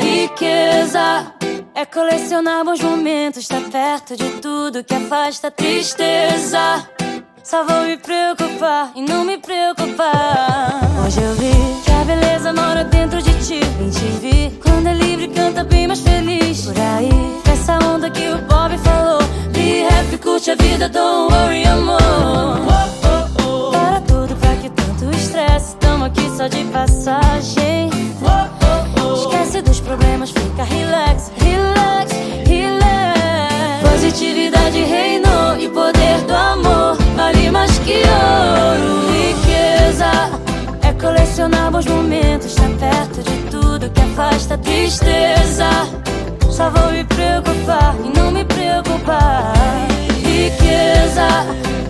Riqueza é colecionar bons momentos, estar perto de tudo que afasta a tristeza. Só vou me preocupar e não me preocupar. Hoje eu vi que a beleza mora dentro de ti. Vida, don't worry, amor. Para tudo, pra que tanto estresse? Tamo aqui só de passagem. Esquece dos problemas, fica relax, relax, relax. Positividade reinou e poder do amor vale mais que ouro. Riqueza é colecionar bons momentos, estar perto de tudo que afasta a tristeza. Só vou me preocupar e não me preocupar. Riqueza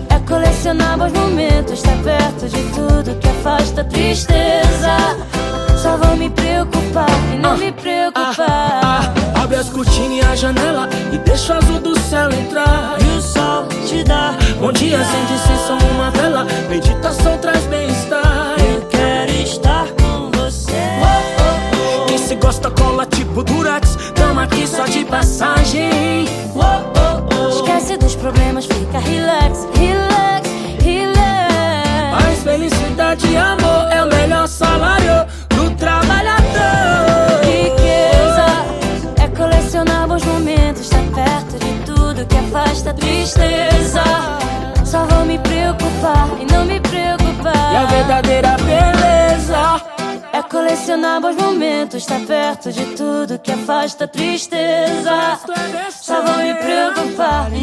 é colecionar bons momentos, estar perto de tudo que afasta a tristeza. Só vou me preocupar e não me preocupar. Ah, ah, abre as cortinas e a janela e deixa o azul do céu entrar. E o sol te dá bom dia, acende só uma vela. Meditação traz bem-estar. Eu quero estar com você. Quem se gosta cola tipo Durax. Tamo aqui só de passagem. Esquece dos problemas, tudo que afasta a tristeza. Só vou me preocupar e não me preocupar. E a verdadeira beleza é colecionar bons momentos, estar perto de tudo que afasta a tristeza. Só vou me preocupar